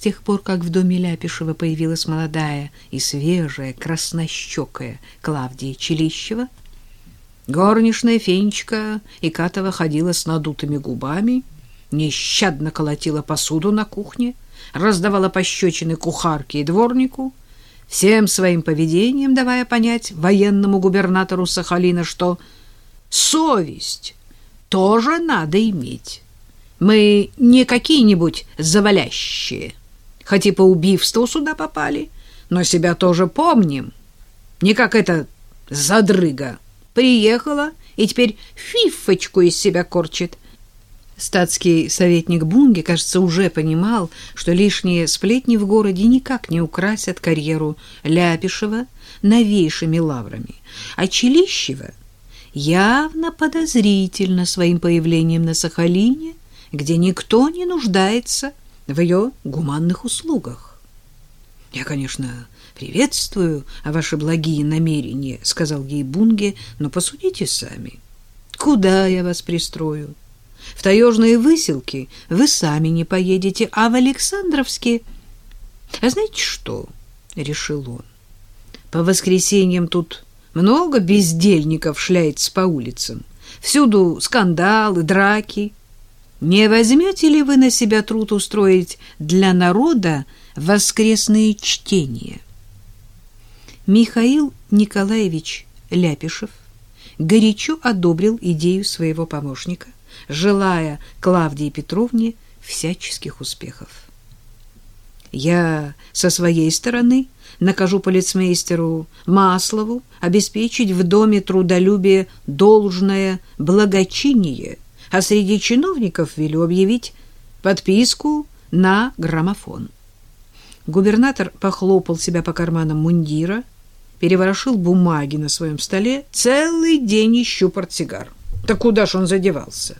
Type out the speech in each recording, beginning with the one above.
тех пор, как в доме Ляпишева появилась молодая и свежая, краснощекая Клавдия Челищева, горничная Фенечка Икатова ходила с надутыми губами, нещадно колотила посуду на кухне, раздавала пощечины кухарке и дворнику, всем своим поведением давая понять военному губернатору Сахалина, что совесть тоже надо иметь. Мы не какие-нибудь завалящие, хоть и по убийству сюда попали, но себя тоже помним. Не как эта задрыга. Приехала и теперь фифочку из себя корчит. Статский советник Бунги, кажется, уже понимал, что лишние сплетни в городе никак не украсят карьеру Ляпишева новейшими лаврами, а Челищева явно подозрительно своим появлением на Сахалине где никто не нуждается в ее гуманных услугах. Я, конечно, приветствую ваши благие намерения, сказал ей Бунге, но посудите сами. Куда я вас пристрою? В таежные выселки вы сами не поедете, а в Александровске... А знаете что? решил он. По воскресеньям тут много бездельников шляется по улицам. Всюду скандалы, драки. Не возьмете ли вы на себя труд устроить для народа воскресные чтения? Михаил Николаевич Ляпишев горячо одобрил идею своего помощника, желая Клавдии Петровне всяческих успехов. Я со своей стороны накажу полицмейстеру Маслову обеспечить в доме трудолюбия должное благочиние – а среди чиновников велю объявить подписку на граммофон. Губернатор похлопал себя по карманам мундира, переворошил бумаги на своем столе, целый день ищу портсигар. Так куда ж он задевался?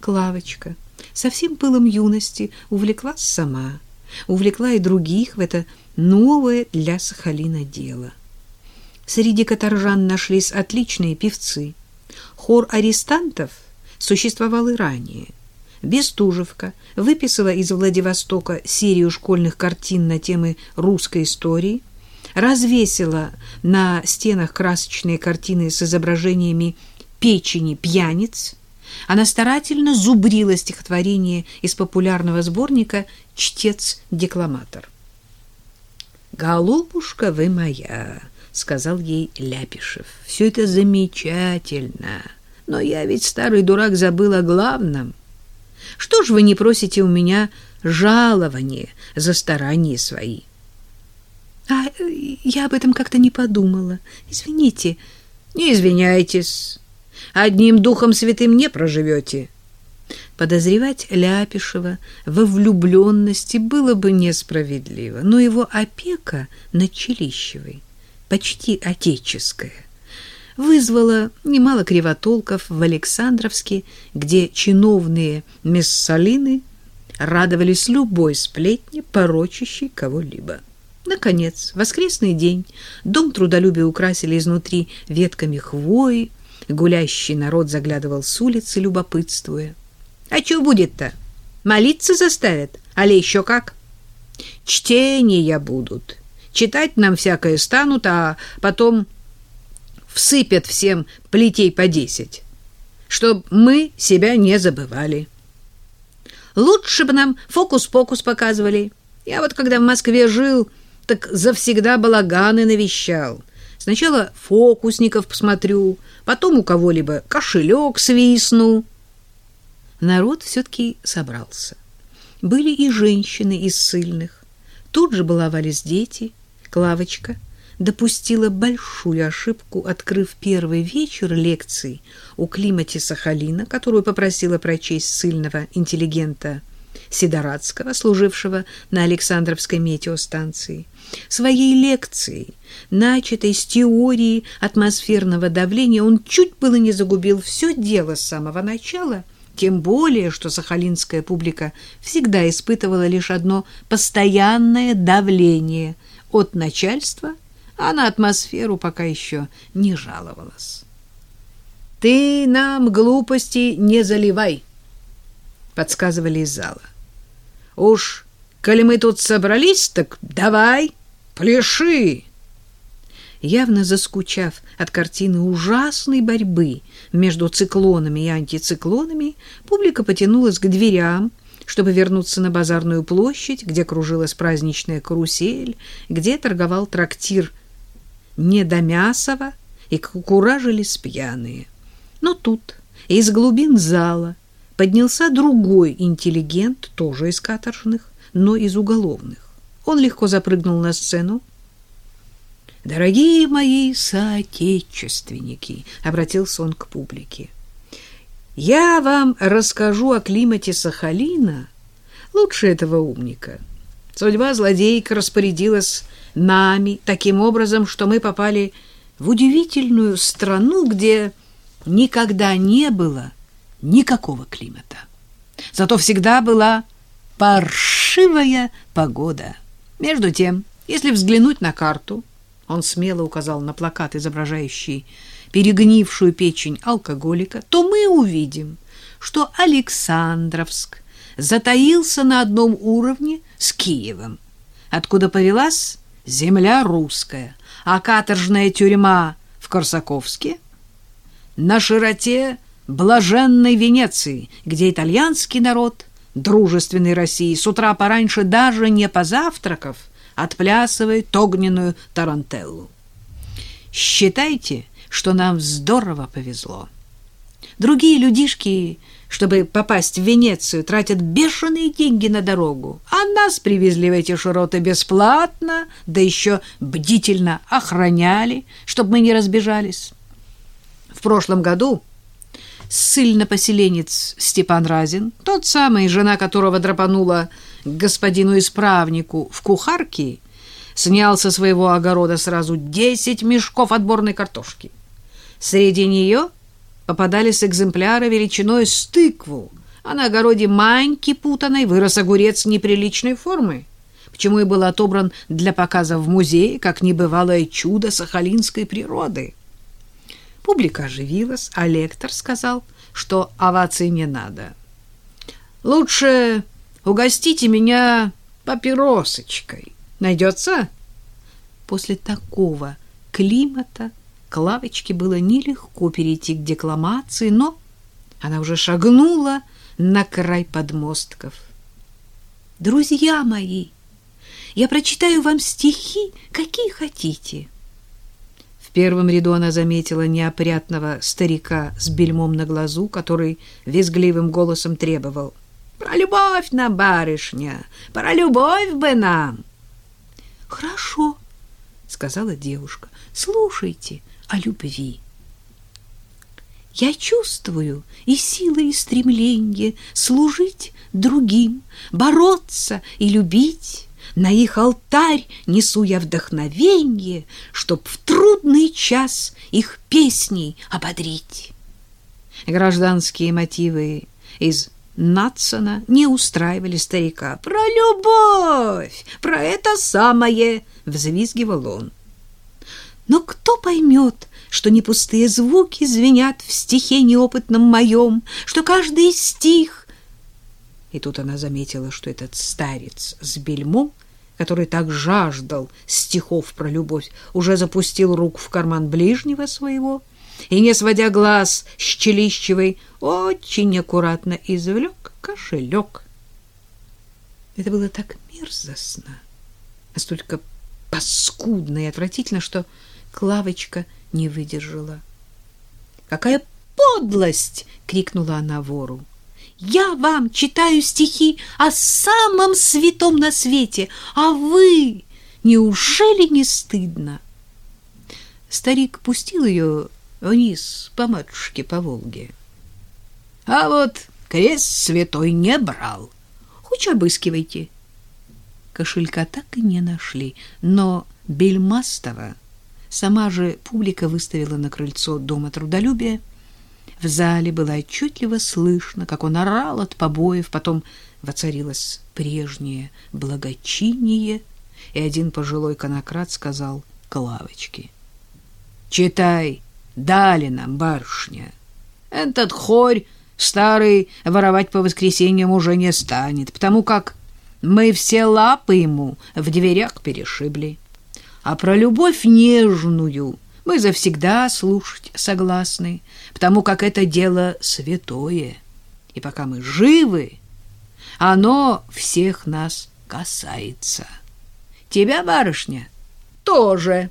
Клавочка со всем пылом юности увлеклась сама, увлекла и других в это новое для Сахалина дело. Среди каторжан нашлись отличные певцы. Хор арестантов — существовал и ранее. Бестужевка выписала из Владивостока серию школьных картин на темы русской истории, развесила на стенах красочные картины с изображениями печени пьяниц, она старательно зубрила стихотворение из популярного сборника «Чтец-декламатор». «Голубушка вы моя», — сказал ей Ляпишев, — «все это замечательно». Но я ведь, старый дурак, забыл о главном. Что ж вы не просите у меня жалования за старания свои? А я об этом как-то не подумала. Извините. Не извиняйтесь. Одним духом святым не проживете. Подозревать Ляпишева во влюбленности было бы несправедливо, но его опека над Челищевой почти отеческая вызвало немало кривотолков в Александровске, где чиновные мессалины радовались любой сплетне, порочащей кого-либо. Наконец, воскресный день, дом трудолюбия украсили изнутри ветками хвои, гулящий народ заглядывал с улицы, любопытствуя. — А что будет-то? Молиться заставят? Али еще как? — Чтения будут. Читать нам всякое станут, а потом всыпят всем плетей по десять, чтоб мы себя не забывали. Лучше бы нам фокус-покус показывали. Я вот когда в Москве жил, так завсегда балаганы навещал. Сначала фокусников посмотрю, потом у кого-либо кошелек свистну. Народ все-таки собрался. Были и женщины из сильных. Тут же баловались дети, Клавочка — допустила большую ошибку, открыв первый вечер лекций о климате Сахалина, которую попросила прочесть сильного интеллигента Сидорадского, служившего на Александровской метеостанции. Своей лекцией, начатой с теории атмосферного давления, он чуть было не загубил все дело с самого начала, тем более, что сахалинская публика всегда испытывала лишь одно постоянное давление от начальства – а на атмосферу пока еще не жаловалась. «Ты нам глупости не заливай», — подсказывали из зала. «Уж Коли мы тут собрались, так давай, пляши!» Явно заскучав от картины ужасной борьбы между циклонами и антициклонами, публика потянулась к дверям, чтобы вернуться на базарную площадь, где кружилась праздничная карусель, где торговал трактир Недомясова и куражились пьяные. Но тут из глубин зала поднялся другой интеллигент, тоже из каторжных, но из уголовных. Он легко запрыгнул на сцену, «Дорогие мои соотечественники», — обратился он к публике, — «я вам расскажу о климате Сахалина лучше этого умника. Судьба злодейка распорядилась нами таким образом, что мы попали в удивительную страну, где никогда не было никакого климата. Зато всегда была паршивая погода. Между тем, если взглянуть на карту, он смело указал на плакат, изображающий перегнившую печень алкоголика, то мы увидим, что Александровск затаился на одном уровне с Киевом, откуда повелась земля русская, а каторжная тюрьма в Корсаковске на широте блаженной Венеции, где итальянский народ дружественной России с утра пораньше даже не позавтракав, отплясывает огненную тарантеллу. Считайте, что нам здорово повезло. Другие людишки, чтобы попасть в Венецию, тратят бешеные деньги на дорогу, а нас привезли в эти широты бесплатно, да еще бдительно охраняли, чтобы мы не разбежались. В прошлом году ссыльно-поселенец Степан Разин, тот самый, жена которого драпанула к господину исправнику в кухарке, снял со своего огорода сразу десять мешков отборной картошки. Среди нее попадались экземпляры величиной с тыкву, а на огороде маньки путаной вырос огурец неприличной формы, почему и был отобран для показа в музее как небывалое чудо сахалинской природы. Публика оживилась, а лектор сказал, что овации не надо. «Лучше Угостите меня папиросочкой. Найдется?» После такого климата Клавочке было нелегко перейти к декламации, но она уже шагнула на край подмостков. «Друзья мои, я прочитаю вам стихи, какие хотите». В первом ряду она заметила неопрятного старика с бельмом на глазу, который визгливым голосом требовал про любовь нам, барышня, про любовь бы нам. Хорошо, сказала девушка. Слушайте о любви. Я чувствую и силы, и стремление служить другим, бороться и любить. На их алтарь несу я вдохновение, чтоб в трудный час их песней ободрить. Гражданские мотивы из Натсона не устраивали старика. «Про любовь! Про это самое!» — взвизгивал он. «Но кто поймет, что не пустые звуки звенят в стихе неопытном моем, что каждый стих...» И тут она заметила, что этот старец с бельмом, который так жаждал стихов про любовь, уже запустил руку в карман ближнего своего и, не сводя глаз с Челищевой, очень аккуратно извлек кошелек. Это было так мерзостно, настолько паскудно и отвратительно, что Клавочка не выдержала. «Какая подлость!» — крикнула она вору. «Я вам читаю стихи о самом святом на свете, а вы... Неужели не стыдно?» Старик пустил ее вниз по матушке по Волге. А вот крест святой не брал. Хоть обыскивайте. Кошелька так и не нашли, но Бельмастова сама же публика выставила на крыльцо дома трудолюбия. В зале было отчетливо слышно, как он орал от побоев, потом воцарилось прежнее благочиние, и один пожилой конократ сказал Клавочке. «Читай!» Дали нам, барышня. Этот хорь старый воровать по воскресеньям уже не станет, потому как Мы все лапы ему в дверях перешибли. А про любовь нежную мы завсегда слушать согласны, потому как это дело святое. И пока мы живы, оно всех нас касается. Тебя, барышня, тоже.